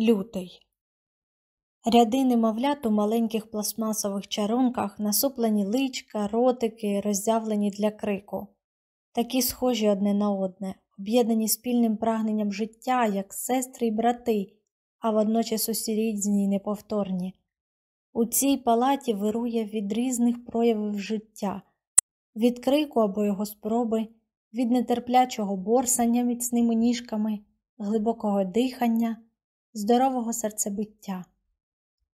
Лютий. Ряди немовлят у маленьких пластмасових чарунках, насуплені личка, ротики, роззявлені для крику, такі схожі одне на одне, об'єднані спільним прагненням життя, як сестри й брати, а водночас усі різні й неповторні. У цій палаті вирує від різних проявів життя, від крику або його спроби, від нетерплячого борсання міцними ніжками, глибокого дихання здорового серцебиття.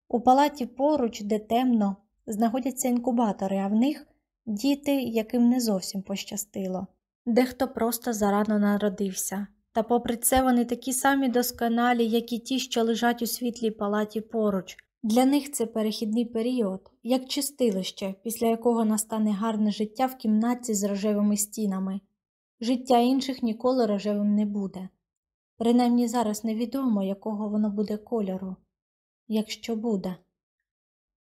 У палаті поруч, де темно, знаходяться інкубатори, а в них діти, яким не зовсім пощастило. Дехто просто зарано народився, та попри це вони такі самі досконалі, як і ті, що лежать у світлій палаті поруч. Для них це перехідний період, як чистилище, після якого настане гарне життя в кімнаті з рожевими стінами. Життя інших ніколи рожевим не буде. Принаймні зараз невідомо, якого воно буде кольору, якщо буде.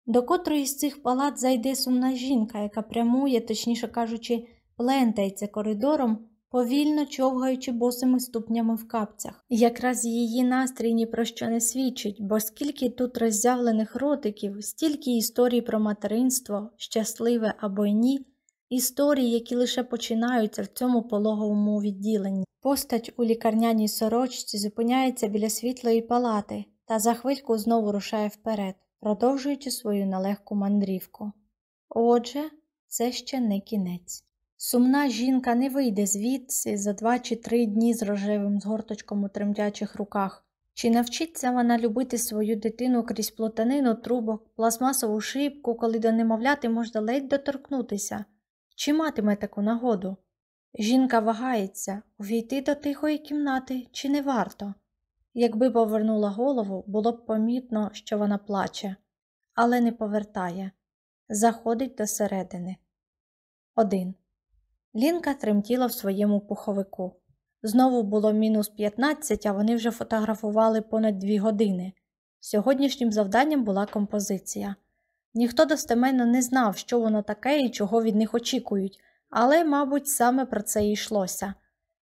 До котрої з цих палат зайде сумна жінка, яка прямує, точніше кажучи, плентається коридором, повільно човгаючи босими ступнями в капцях. Якраз її настрій ні про що не свідчить, бо скільки тут роззявлених ротиків, стільки історій про материнство, щасливе або ні, історії, які лише починаються в цьому пологовому відділенні. Постать у лікарняній сорочці зупиняється біля світлої палати та за хвильку знову рушає вперед, продовжуючи свою нелегку мандрівку. Отже, це ще не кінець. Сумна жінка не вийде звідси за два чи три дні з рожевим згорточком у тремтячих руках. Чи навчиться вона любити свою дитину крізь плотанину трубок, пластмасову шибку, коли до немовляти можна ледь доторкнутися? Чи матиме таку нагоду? Жінка вагається, увійти до тихої кімнати чи не варто. Якби повернула голову, було б помітно, що вона плаче, але не повертає. Заходить до середини. Один. Лінка тремтіла в своєму пуховику. Знову було мінус 15, а вони вже фотографували понад дві години. Сьогоднішнім завданням була композиція. Ніхто достеменно не знав, що воно таке і чого від них очікують, але, мабуть, саме про це і йшлося.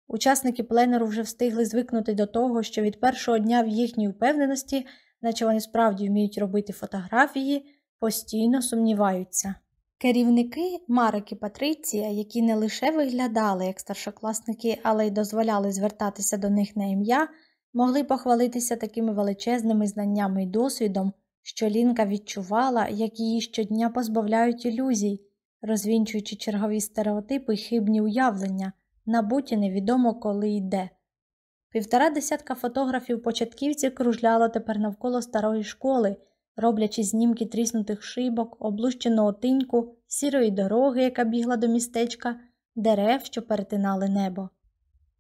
Учасники пленеру вже встигли звикнути до того, що від першого дня в їхній впевненості, наче вони справді вміють робити фотографії, постійно сумніваються. Керівники Марик і Патриція, які не лише виглядали як старшокласники, але й дозволяли звертатися до них на ім'я, могли похвалитися такими величезними знаннями і досвідом, що Лінка відчувала, як її щодня позбавляють ілюзій, розвінчуючи чергові стереотипи й хибні уявлення, набуті невідомо коли й де. Півтора десятка фотографів початківців кружляло тепер навколо старої школи, роблячи знімки тріснутих шибок, облущеного тиньку, сірої дороги, яка бігла до містечка, дерев, що перетинали небо.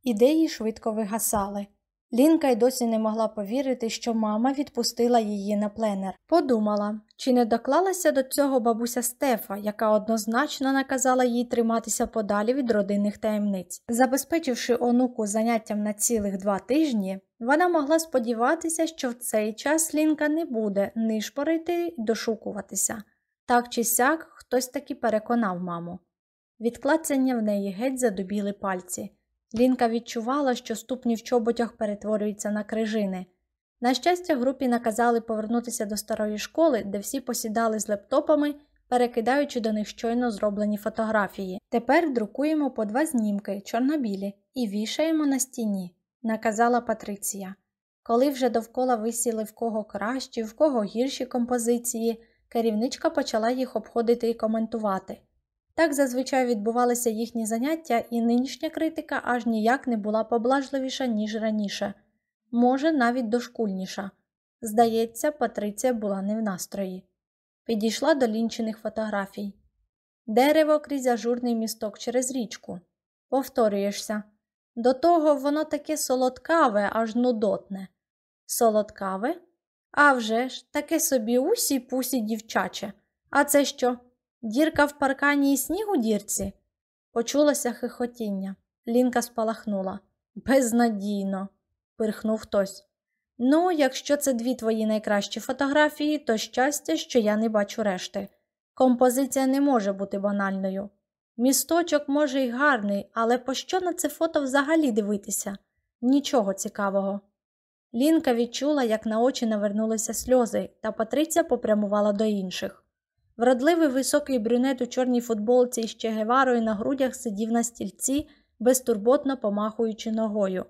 Ідеї швидко вигасали. Лінка й досі не могла повірити, що мама відпустила її на пленер. Подумала, чи не доклалася до цього бабуся Стефа, яка однозначно наказала їй триматися подалі від родинних таємниць. Забезпечивши онуку заняттям на цілих два тижні, вона могла сподіватися, що в цей час Лінка не буде нишпорити й дошукуватися. Так чи сяк хтось таки переконав маму. Відклацання в неї геть задубіли пальці. Лінка відчувала, що ступні в чоботях перетворюються на крижини. На щастя, групі наказали повернутися до старої школи, де всі посідали з лептопами, перекидаючи до них щойно зроблені фотографії. Тепер друкуємо по два знімки, чорнобілі, і вішаємо на стіні, наказала Патриція. Коли вже довкола висіли в кого кращі, в кого гірші композиції, керівничка почала їх обходити і коментувати. Так зазвичай відбувалися їхні заняття, і нинішня критика аж ніяк не була поблажливіша, ніж раніше, може, навіть дошкульніша. Здається, Патриція була не в настрої. Підійшла до лінчених фотографій. Дерево крізь ажурний місток через річку. Повторюєшся. До того воно таке солодкаве, аж нудотне. Солодкаве? А вже ж, таке собі усі пусі дівчаче. А це що? Дірка в паркані і сніг у дірці? Почулося хихотіння. Лінка спалахнула. Безнадійно, пирхнув хтось. Ну, якщо це дві твої найкращі фотографії, то щастя, що я не бачу решти. Композиція не може бути банальною. Місточок, може, й гарний, але пощо на це фото взагалі дивитися? Нічого цікавого. Лінка відчула, як на очі навернулися сльози, та Патриця попрямувала до інших. Вродливий високий брюнет у чорній футболці із Чегеварою на грудях сидів на стільці, безтурботно помахуючи ногою.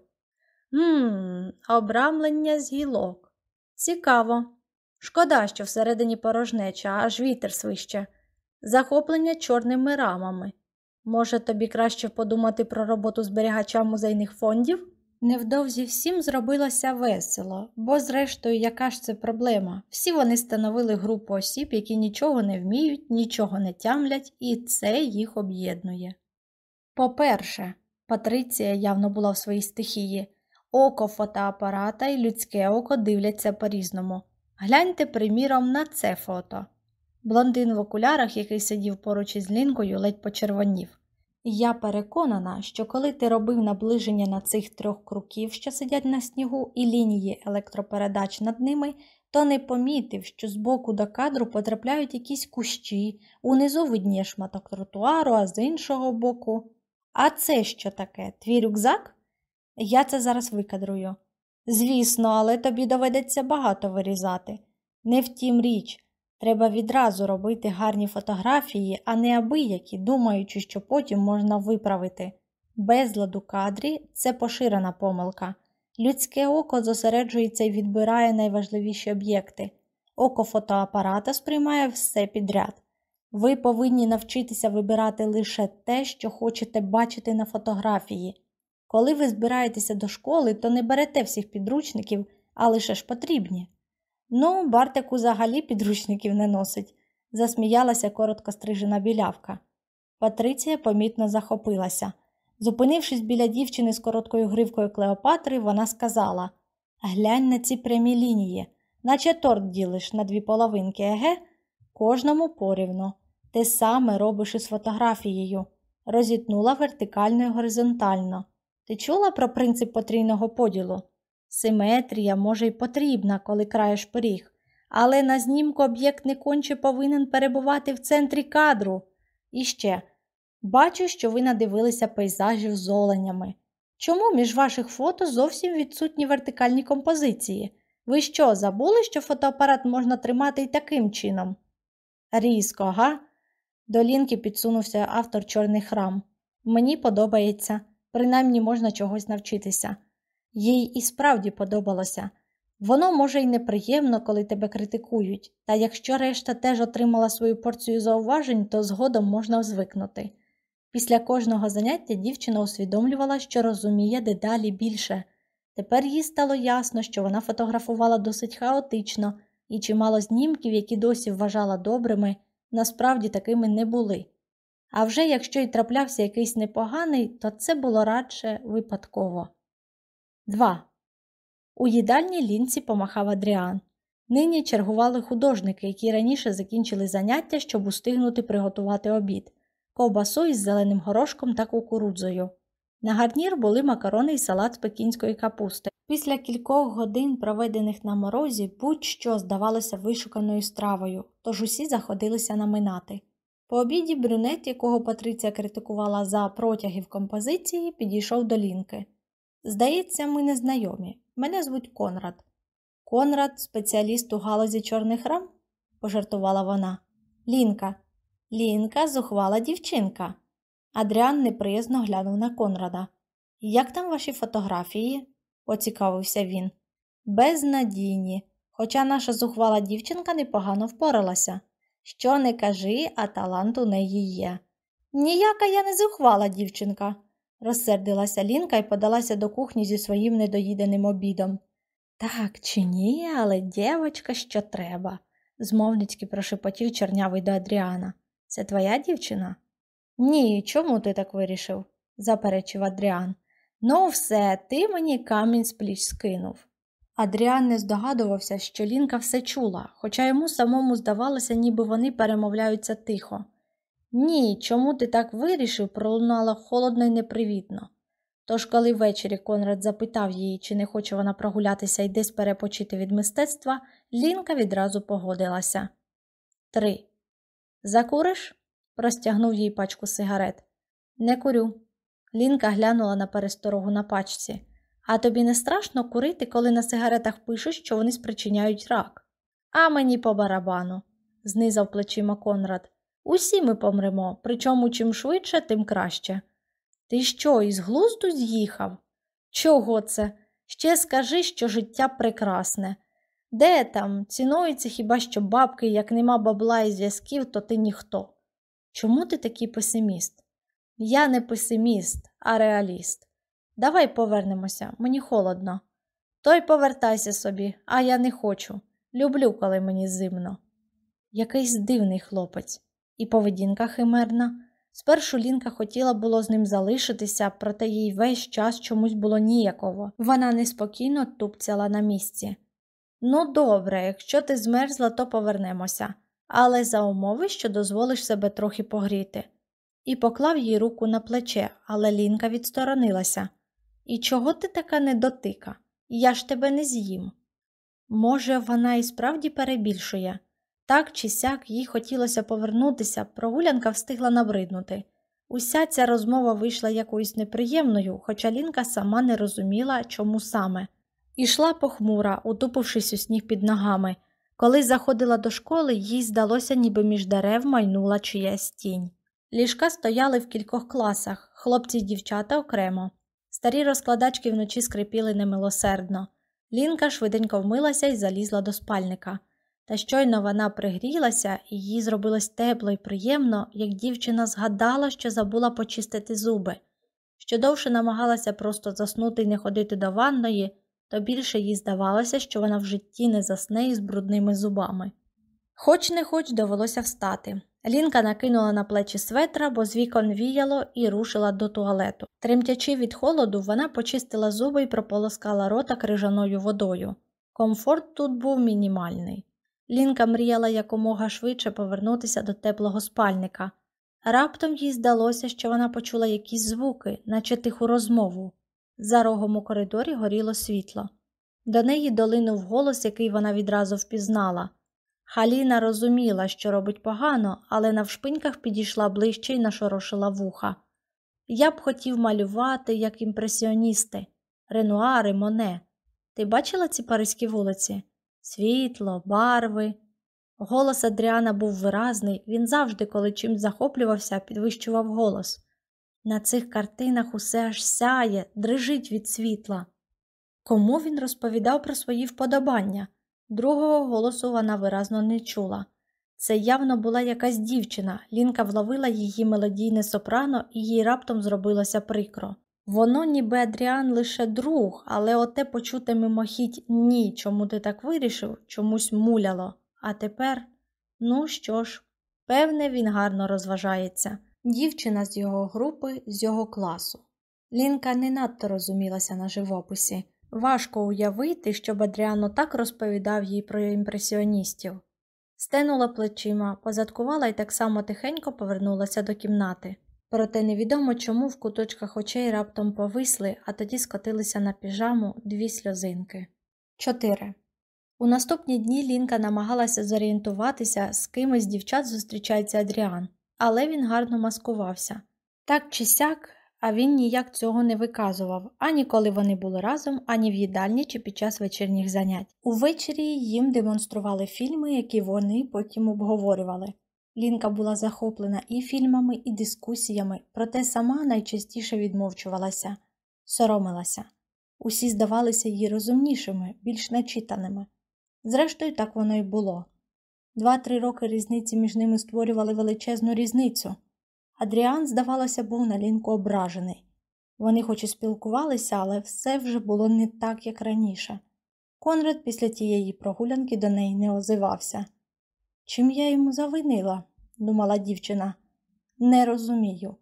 Ммм, обрамлення з гілок. Цікаво. Шкода, що всередині порожнеча, аж вітер свище. Захоплення чорними рамами. Може, тобі краще подумати про роботу зберігача музейних фондів? Невдовзі всім зробилося весело, бо, зрештою, яка ж це проблема? Всі вони становили групу осіб, які нічого не вміють, нічого не тямлять, і це їх об'єднує. По-перше, Патриція явно була в своїй стихії, око фотоапарата і людське око дивляться по-різному. Гляньте, приміром, на це фото. Блондин в окулярах, який сидів поруч із лінкою, ледь почервонів. Я переконана, що коли ти робив наближення на цих трьох круків, що сидять на снігу, і лінії електропередач над ними, то не помітив, що з боку до кадру потрапляють якісь кущі, унизу видніє шматок тротуару, а з іншого боку. А це що таке? Твій рюкзак? Я це зараз викадрую. Звісно, але тобі доведеться багато вирізати. Не втім річ. Треба відразу робити гарні фотографії, а не абиякі, думаючи, що потім можна виправити. Безлад у кадрі це поширена помилка. Людське око зосереджується і відбирає найважливіші об'єкти. Око фотоапарата сприймає все підряд. Ви повинні навчитися вибирати лише те, що хочете бачити на фотографії. Коли ви збираєтеся до школи, то не берете всіх підручників, а лише ж потрібні. Ну, Бартик взагалі підручників не носить, засміялася коротко стрижена білявка. Патриція помітно захопилася. Зупинившись біля дівчини з короткою гривкою Клеопатри, вона сказала Глянь на ці прямі лінії, наче торт ділиш на дві половинки, еге? Кожному порівно. Те саме робиш із фотографією. Розітнула вертикально і горизонтально. Ти чула про принцип потрійного поділу? Симетрія, може, й потрібна, коли краєш пиріг, але на знімку об'єкт не конче повинен перебувати в центрі кадру. І ще бачу, що ви надивилися пейзажів з оленями. Чому між ваших фото зовсім відсутні вертикальні композиції? Ви що, забули, що фотоапарат можна тримати й таким чином? Різко, га? До лінки підсунувся автор чорний храм. Мені подобається, принаймні можна чогось навчитися. Їй і справді подобалося. Воно, може, й неприємно, коли тебе критикують, та якщо решта теж отримала свою порцію зауважень, то згодом можна звикнути. Після кожного заняття дівчина усвідомлювала, що розуміє дедалі більше. Тепер їй стало ясно, що вона фотографувала досить хаотично, і чимало знімків, які досі вважала добрими, насправді такими не були. А вже якщо й траплявся якийсь непоганий, то це було радше випадково. 2. У їдальній лінці помахав Адріан. Нині чергували художники, які раніше закінчили заняття, щоб устигнути приготувати обід, ковбасу із зеленим горошком та кукурудзою. На гарнір були макарони і салат з пекінської капусти. Після кількох годин, проведених на морозі, будь-що здавалося вишуканою стравою, тож усі заходилися наминати. По обіді брюнет, якого Патриція критикувала за протяги в композиції, підійшов до лінки. Здається, ми не знайомі. Мене звуть Конрад. Конрад, спеціаліст у галузі чорних рам? пожартувала вона. Лінка. Лінка зухвала дівчинка. Адріан неприязно глянув на Конрада. Як там ваші фотографії? поцікавився він. Безнадійні, хоча наша зухвала дівчинка непогано впоралася. Що не кажи, а талант у неї є. Ніяка я не зухвала дівчинка, розсердилася Лінка і подалася до кухні зі своїм недоїденим обідом. Так чи ні, але дівочка, що треба, змовницьки прошепотів чорнявий до Адріана. Це твоя дівчина? Ні, чому ти так вирішив? заперечив Адріан. Ну, все, ти мені камінь з пліч скинув. Адріан не здогадувався, що Лінка все чула, хоча йому самому здавалося, ніби вони перемовляються тихо. Ні, чому ти так вирішив, пролунало холодно і непривітно. Тож, коли ввечері Конрад запитав її, чи не хоче вона прогулятися і десь перепочити від мистецтва, Лінка відразу погодилася. Три. Закуриш? простягнув їй пачку сигарет. Не курю. Лінка глянула на пересторогу на пачці. А тобі не страшно курити, коли на сигаретах пишуть, що вони спричиняють рак? А мені по барабану, знизав плечима Конрад. Усі ми помремо, причому чим швидше, тим краще. Ти що, із глузду з'їхав? Чого це? Ще скажи, що життя прекрасне. Де там? Цінується хіба що бабки, як нема бабла і зв'язків, то ти ніхто. Чому ти такий песиміст? Я не песиміст, а реаліст. Давай повернемося, мені холодно. Той повертайся собі, а я не хочу. Люблю, коли мені зимно. Якийсь дивний хлопець, і поведінка химерна. Спершу Лінка хотіла було з ним залишитися, проте їй весь час чомусь було ніяково. Вона неспокійно тупцяла на місці. Ну, добре, якщо ти змерзла, то повернемося, але за умови, що дозволиш себе трохи погріти. І поклав їй руку на плече, але Лінка відсторонилася. І чого ти така недотика? Я ж тебе не з'їм. Може, вона і справді перебільшує. Так чи сяк їй хотілося повернутися, прогулянка встигла набриднути. Уся ця розмова вийшла якоюсь неприємною, хоча Лінка сама не розуміла, чому саме. Ішла похмура, утупившись у сніг під ногами. Коли заходила до школи, їй здалося, ніби між дерев майнула чиясь тінь. Ліжка стояли в кількох класах, хлопці й дівчата окремо. Старі розкладачки вночі скрипіли немилосердно. Лінка швиденько вмилася і залізла до спальника. Та щойно вона пригрілася, їй зробилось тепло і приємно, як дівчина згадала, що забула почистити зуби. Що довше намагалася просто заснути і не ходити до ванної, то більше їй здавалося, що вона в житті не засне із брудними зубами. Хоч не хоч довелося встати. Лінка накинула на плечі светра, бо з вікон віяло і рушила до туалету. Тремтячи від холоду, вона почистила зуби і прополоскала рота крижаною водою. Комфорт тут був мінімальний. Лінка мріяла якомога швидше повернутися до теплого спальника. Раптом їй здалося, що вона почула якісь звуки, наче тиху розмову. За рогом у коридорі горіло світло. До неї долинув голос, який вона відразу впізнала. Халіна розуміла, що робить погано, але навшпиньках підійшла ближче і нашорошила вуха. Я б хотів малювати, як імпресіоністи, ренуари, моне. Ти бачила ці паризькі вулиці? Світло, барви. Голос Адріана був виразний, він завжди, коли чимсь захоплювався, підвищував голос. На цих картинах усе аж сяє, дрижить від світла. Кому він розповідав про свої вподобання? Другого голосу вона виразно не чула. Це явно була якась дівчина, Лінка вловила її мелодійне сопрано, і їй раптом зробилося прикро. Воно, ніби Адріан лише друг, але оте почуте мимохідь ні, чому ти так вирішив, чомусь муляло. А тепер, ну що ж, певне, він гарно розважається. Дівчина з його групи, з його класу. Лінка не надто розумілася на живописі. Важко уявити, щоб Адріано так розповідав їй про імпресіоністів. Стенула плечима, позадкувала і так само тихенько повернулася до кімнати. Проте невідомо чому в куточках очей раптом повисли, а тоді скотилися на піжаму дві сльозинки. 4. У наступні дні Лінка намагалася зорієнтуватися, з ким із дівчат зустрічається Адріан, але він гарно маскувався. Так чи сяк, а він ніяк цього не виказував, ані коли вони були разом, ані в їдальні чи під час вечірніх занять. Увечері їм демонстрували фільми, які вони потім обговорювали. Лінка була захоплена і фільмами, і дискусіями, проте сама найчастіше відмовчувалася, соромилася. Усі здавалися їй розумнішими, більш начитаними. Зрештою, так воно й було. Два-три роки різниці між ними створювали величезну різницю. Адріан, здавалося, був на лінку ображений. Вони хоч і спілкувалися, але все вже було не так, як раніше. Конрад після тієї прогулянки до неї не озивався. Чим я йому завинила, думала дівчина. Не розумію.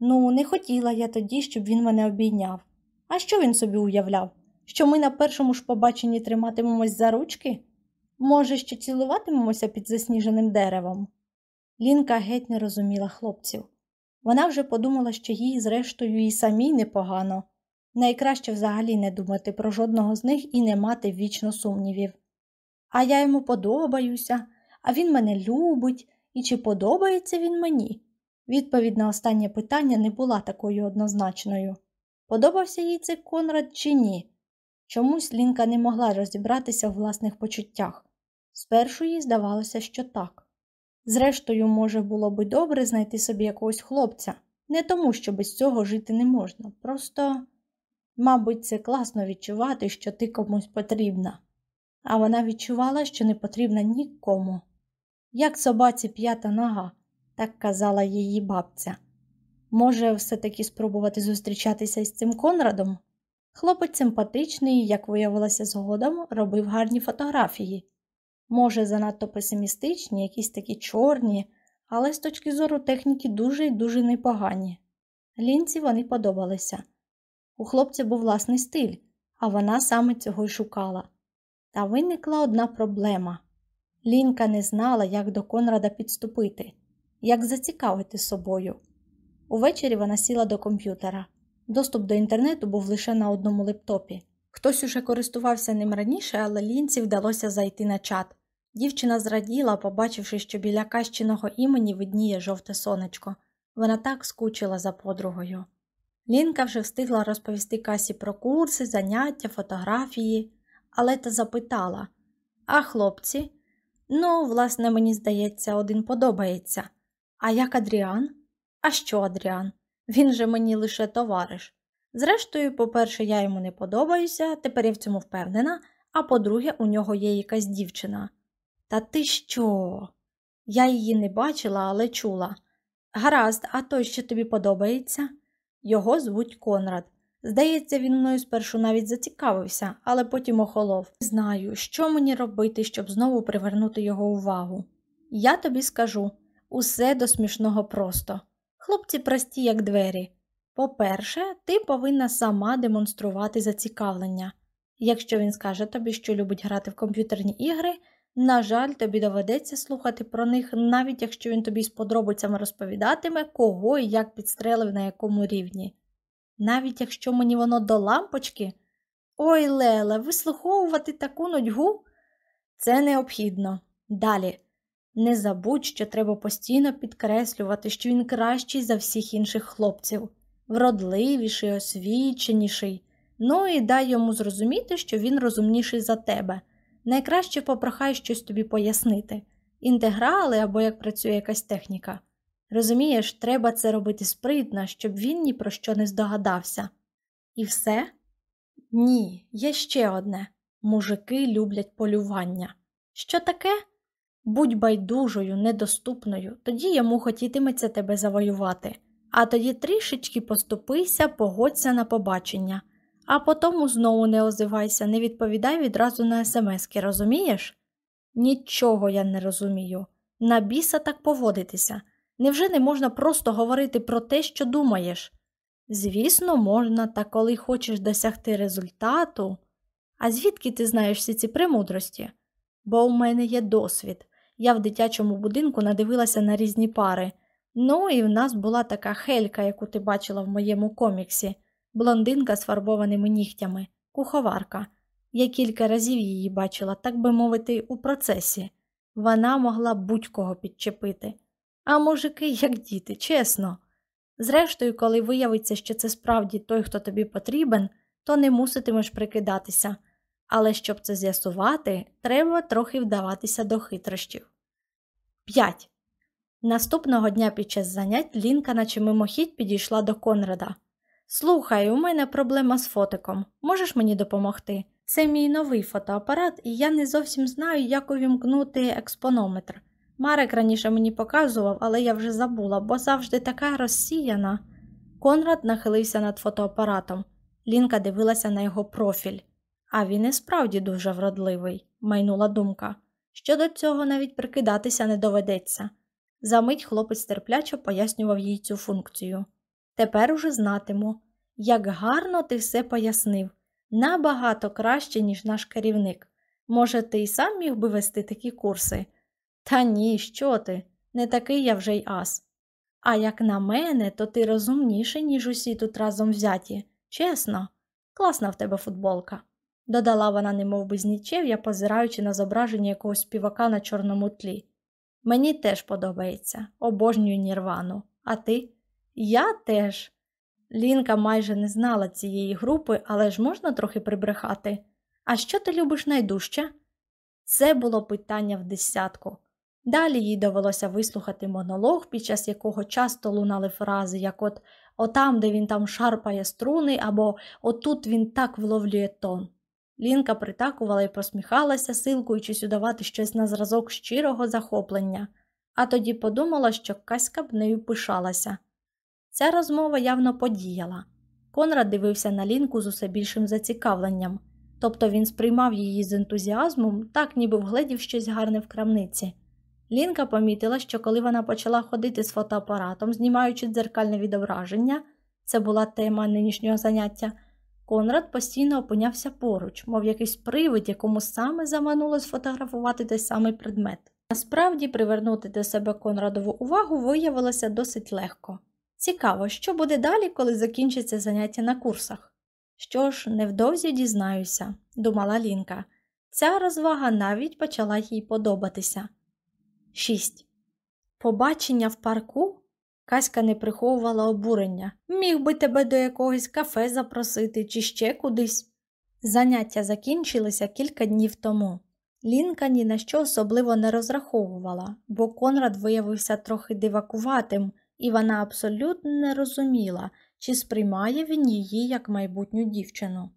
Ну, не хотіла я тоді, щоб він мене обійняв. А що він собі уявляв? Що ми на першому ж побаченні триматимемось за ручки? Може, що цілуватимемося під засніженим деревом? Лінка геть не розуміла хлопців. Вона вже подумала, що їй, зрештою, і самій непогано. Найкраще взагалі не думати про жодного з них і не мати вічно сумнівів. А я йому подобаюся, а він мене любить, і чи подобається він мені? Відповідь на останнє питання не була такою однозначною. Подобався їй цей Конрад чи ні? Чомусь Лінка не могла розібратися в власних почуттях. Спершу їй здавалося, що так. Зрештою, може, було би добре знайти собі якогось хлопця, не тому, що без цього жити не можна. Просто, мабуть, це класно відчувати, що ти комусь потрібна, а вона відчувала, що не потрібна нікому. Як собаці п'ята нога, так казала її бабця. Може, все-таки спробувати зустрічатися із цим Конрадом? Хлопець симпатичний, як виявилося згодом, робив гарні фотографії. Може, занадто песимістичні, якісь такі чорні, але з точки зору техніки дуже і дуже непогані. Лінці вони подобалися. У хлопця був власний стиль, а вона саме цього й шукала. Та виникла одна проблема Лінка не знала, як до Конрада підступити, як зацікавити собою. Увечері вона сіла до комп'ютера. Доступ до інтернету був лише на одному лептопі. Хтось уже користувався ним раніше, але лінці вдалося зайти на чат. Дівчина зраділа, побачивши, що біля кащиного імені видніє жовте сонечко. Вона так скучила за подругою. Лінка вже встигла розповісти касі про курси, заняття, фотографії, але та запитала А хлопці? Ну, власне, мені здається, один подобається. А як Адріан? А що Адріан? Він же мені лише товариш. Зрештою, по-перше, я йому не подобаюся, тепер я в цьому впевнена, а по-друге, у нього є якась дівчина. Та ти що? Я її не бачила, але чула. Гаразд, а той, що тобі подобається? Його звуть Конрад. Здається, він мною спершу навіть зацікавився, але потім охолов. Знаю, що мені робити, щоб знову привернути його увагу. Я тобі скажу усе до смішного просто. Хлопці прості, як двері. По-перше, ти повинна сама демонструвати зацікавлення. Якщо він скаже тобі, що любить грати в комп'ютерні ігри, на жаль, тобі доведеться слухати про них, навіть якщо він тобі з подробицями розповідатиме, кого і як підстрелив на якому рівні. Навіть якщо мені воно до лампочки. Ой, Леле, вислуховувати таку нудьгу? Це необхідно. Далі. Не забудь, що треба постійно підкреслювати, що він кращий за всіх інших хлопців, вродливіший, освіченіший. Ну і дай йому зрозуміти, що він розумніший за тебе. Найкраще попрохай щось тобі пояснити інтеграли або як працює якась техніка. Розумієш, треба це робити спритно, щоб він ні про що не здогадався. І все? Ні, є ще одне мужики люблять полювання. Що таке? Будь байдужою, недоступною, тоді йому хотітиметься тебе завоювати, а тоді трішечки поступися, погодься на побачення, а потому знову не озивайся, не відповідай відразу на смски, розумієш? Нічого я не розумію. На біса так поводитися. Невже не можна просто говорити про те, що думаєш? Звісно, можна, та коли хочеш досягти результату. А звідки ти знаєш всі ці премудрості? Бо у мене є досвід. Я в дитячому будинку надивилася на різні пари. Ну і в нас була така хелька, яку ти бачила в моєму коміксі, блондинка з фарбованими нігтями, куховарка. Я кілька разів її бачила, так би мовити, у процесі. Вона могла будь-кого підчепити. А мужики, як діти, чесно. Зрештою, коли виявиться, що це справді той, хто тобі потрібен, то не муситимеш прикидатися. Але щоб це з'ясувати, треба трохи вдаватися до хитрощів. 5. Наступного дня під час занять Лінка, наче мимохідь, підійшла до Конрада. Слухай, у мене проблема з фотиком. Можеш мені допомогти? Це мій новий фотоапарат, і я не зовсім знаю, як увімкнути експонометр. Марek раніше мені показував, але я вже забула, бо завжди така розсіяна. Конрад нахилився над фотоапаратом. Лінка дивилася на його профіль. А він і справді дуже вродливий, майнула думка. Щодо цього навіть прикидатися не доведеться. Замить хлопець терпляче пояснював їй цю функцію. Тепер уже знатиму, як гарно ти все пояснив, набагато краще, ніж наш керівник. Може, ти й сам міг би вести такі курси? Та ні, що ти? Не такий я вже й ас. А як на мене, то ти розумніший, ніж усі тут разом взяті. Чесно, класна в тебе футболка, додала вона, немов би знічев'я, позираючи на зображення якогось співака на чорному тлі. Мені теж подобається, обожнюю нірвану. А ти? Я теж. Лінка майже не знала цієї групи, але ж можна трохи прибрехати. А що ти любиш найдужче? Це було питання в десятку. Далі їй довелося вислухати монолог, під час якого часто лунали фрази, як от отам, де він там шарпає струни, або отут він так вловлює тон. Лінка притакувала і посміхалася, силкуючись удавати щось на зразок щирого захоплення, а тоді подумала, що Каська б нею пишалася. Ця розмова явно подіяла. Конрад дивився на Лінку з усе більшим зацікавленням, тобто він сприймав її з ентузіазмом, так ніби вгледів щось гарне в крамниці. Лінка помітила, що коли вона почала ходити з фотоапаратом, знімаючи дзеркальне відображення, це була тема нинішнього заняття. Конрад постійно опинявся поруч, мов якийсь привид, якому саме замануло сфотографувати той самий предмет. Насправді, привернути до себе Конрадову увагу виявилося досить легко. Цікаво, що буде далі, коли закінчиться заняття на курсах. Що ж, невдовзі дізнаюся, думала Лінка. Ця розвага навіть почала їй подобатися. 6. Побачення в парку Каська не приховувала обурення. Міг би тебе до якогось кафе запросити чи ще кудись. Заняття закінчилися кілька днів тому. Лінка ні на що особливо не розраховувала, бо Конрад виявився трохи дивакуватим, і вона абсолютно не розуміла, чи сприймає він її як майбутню дівчину.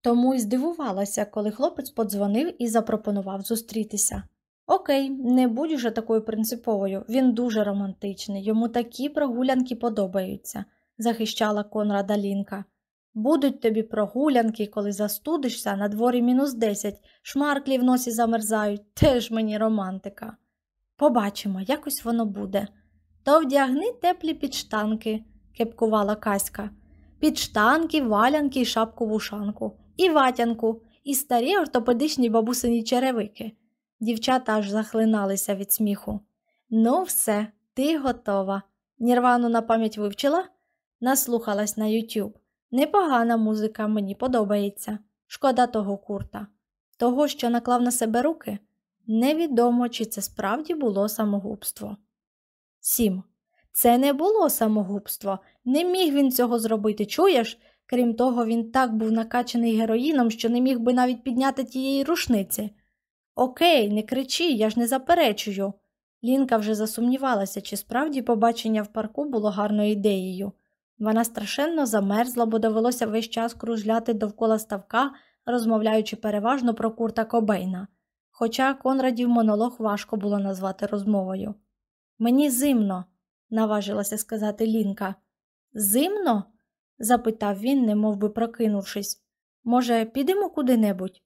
Тому й здивувалася, коли хлопець подзвонив і запропонував зустрітися. Окей, не будь уже такою принциповою, він дуже романтичний, йому такі прогулянки подобаються, захищала Конрада Лінка. Будуть тобі прогулянки, коли застудишся, на дворі мінус десять, шмарклі в носі замерзають, теж мені романтика. Побачимо, якось воно буде. То вдягни теплі підштанки, кепкувала Каська. Підштанки, валянки і шапку вушанку, і ватянку, і старі ортопедичні бабусині черевики. Дівчата аж захлиналися від сміху. Ну, все, ти готова. Нірвану на пам'ять вивчила? Наслухалась на Ютюб. Непогана музика, мені подобається. Шкода того курта. Того, що наклав на себе руки, невідомо, чи це справді було самогубство. 7. Це не було самогубство. Не міг він цього зробити, чуєш? Крім того, він так був накачаний героїном, що не міг би навіть підняти тієї рушниці. Окей, не кричи, я ж не заперечую. Лінка вже засумнівалася, чи справді побачення в парку було гарною ідеєю. Вона страшенно замерзла, бо довелося весь час кружляти довкола ставка, розмовляючи переважно про курта Кобейна. Хоча Конрадів монолог важко було назвати розмовою. Мені зимно, наважилася сказати Лінка. Зимно? запитав він, немов би прокинувшись. Може, підемо куди-небудь?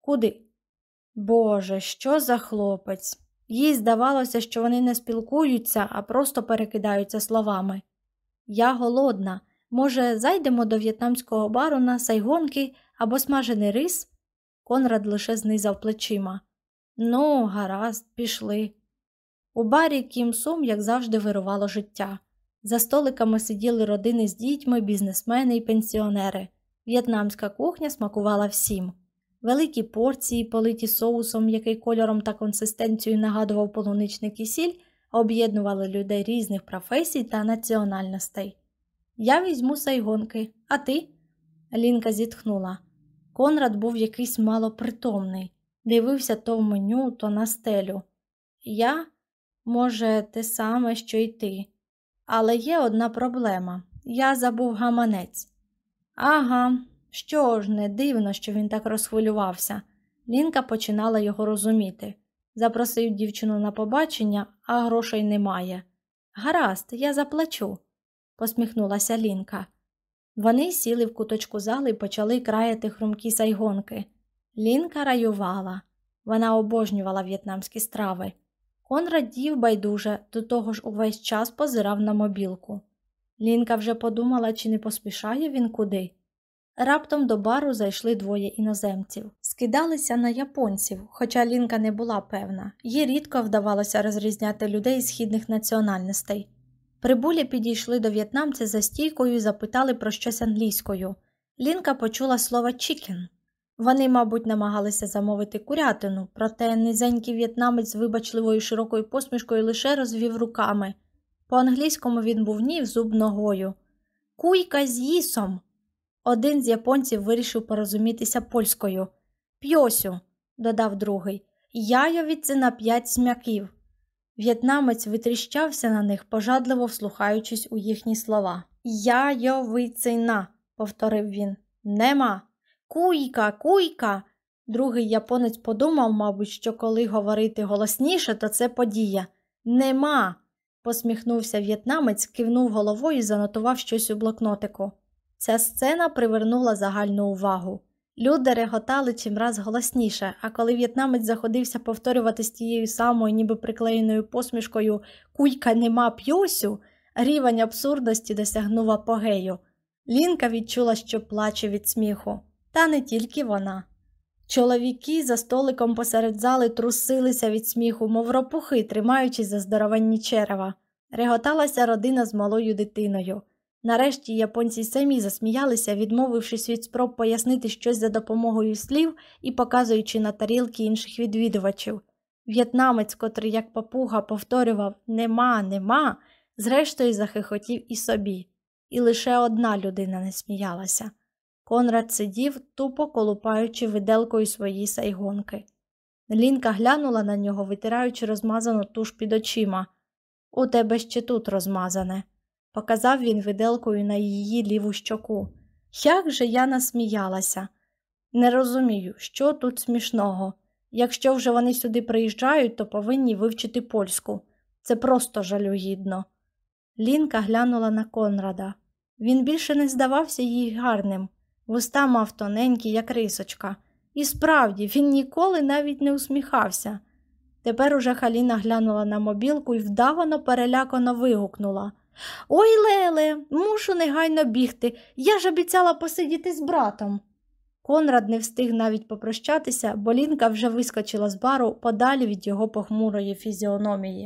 Куди? Боже, що за хлопець? Їй здавалося, що вони не спілкуються, а просто перекидаються словами. Я голодна. Може, зайдемо до в'єтнамського бару на сайгонки або смажений рис? Конрад лише знизав плечима. Ну, гаразд, пішли. У барі Кім Сум, як завжди, вирувало життя. За столиками сиділи родини з дітьми, бізнесмени і пенсіонери. В'єтнамська кухня смакувала всім. Великі порції, политі соусом, який кольором та консистенцією нагадував полуничний кисіль, об'єднували людей різних професій та національностей. Я візьму сайгонки, а ти? Лінка зітхнула. Конрад був якийсь малопритомний, дивився то в меню, то на стелю. Я, може, те саме, що й ти. Але є одна проблема я забув гаманець. Ага, що ж, не дивно, що він так розхвилювався. Лінка починала його розуміти. Запросив дівчину на побачення, а грошей немає. Гаразд, я заплачу, посміхнулася Лінка. Вони сіли в куточку зали і почали краяти хрумкі сайгонки. Лінка раювала. Вона обожнювала в'єтнамські страви. Конрад дів байдуже, до того ж увесь час позирав на мобілку. Лінка вже подумала, чи не поспішає він куди. Раптом до бару зайшли двоє іноземців, скидалися на японців, хоча Лінка не була певна, їй рідко вдавалося розрізняти людей східних національностей. Прибулі підійшли до в'єтнамця за стійкою і запитали про щось англійською. Лінка почула слово «chicken». Вони, мабуть, намагалися замовити курятину, проте низенький в'єтнамець з вибачливою широкою посмішкою лише розвів руками. По англійському він був ні в зуб ногою. Куйка з їсом. Один з японців вирішив порозумітися польською. П'йосю, додав другий, яйовіціна п'ять смяків. В'єтнамець витріщався на них, пожадливо вслухаючись у їхні слова. Яйовицина, повторив він. Нема. Куйка, куйка. Другий японець подумав, мабуть, що коли говорити голосніше, то це подія. Нема. посміхнувся в'єтнамець, кивнув головою і занотував щось у блокнотику. Ця сцена привернула загальну увагу. Люди реготали чимраз голосніше, а коли в'єтнамець заходився повторювати з тією самою, ніби приклеєною посмішкою Куйка нема п'йосю, рівень абсурдності досягнув апогею. Лінка відчула, що плаче від сміху, та не тільки вона. Чоловіки за столиком посеред зали трусилися від сміху, мов ропухи, тримаючись за здоровенні черева. Реготалася родина з малою дитиною. Нарешті японці самі засміялися, відмовившись від спроб пояснити щось за допомогою слів і показуючи на тарілки інших відвідувачів. В'єтнамець, котрий, як папуга, повторював Нема, нема, зрештою захихотів і собі. І лише одна людина не сміялася. Конрад сидів, тупо колупаючи виделкою свої сайгонки. Лінка глянула на нього, витираючи розмазану туш під очима. У тебе ще тут розмазане, показав він виделкою на її ліву щоку. Як же я насміялася? Не розумію, що тут смішного. Якщо вже вони сюди приїжджають, то повинні вивчити польську. Це просто жалюгідно. Лінка глянула на Конрада. Він більше не здавався їй гарним. Вуста мав тоненькі, як рисочка. І справді, він ніколи навіть не усміхався. Тепер уже Халіна глянула на мобілку і вдавано перелякано вигукнула Ой, Леле, мушу негайно бігти. Я ж обіцяла посидіти з братом. Конрад не встиг навіть попрощатися, бо Лінка вже вискочила з бару подалі від його похмурої фізіономії.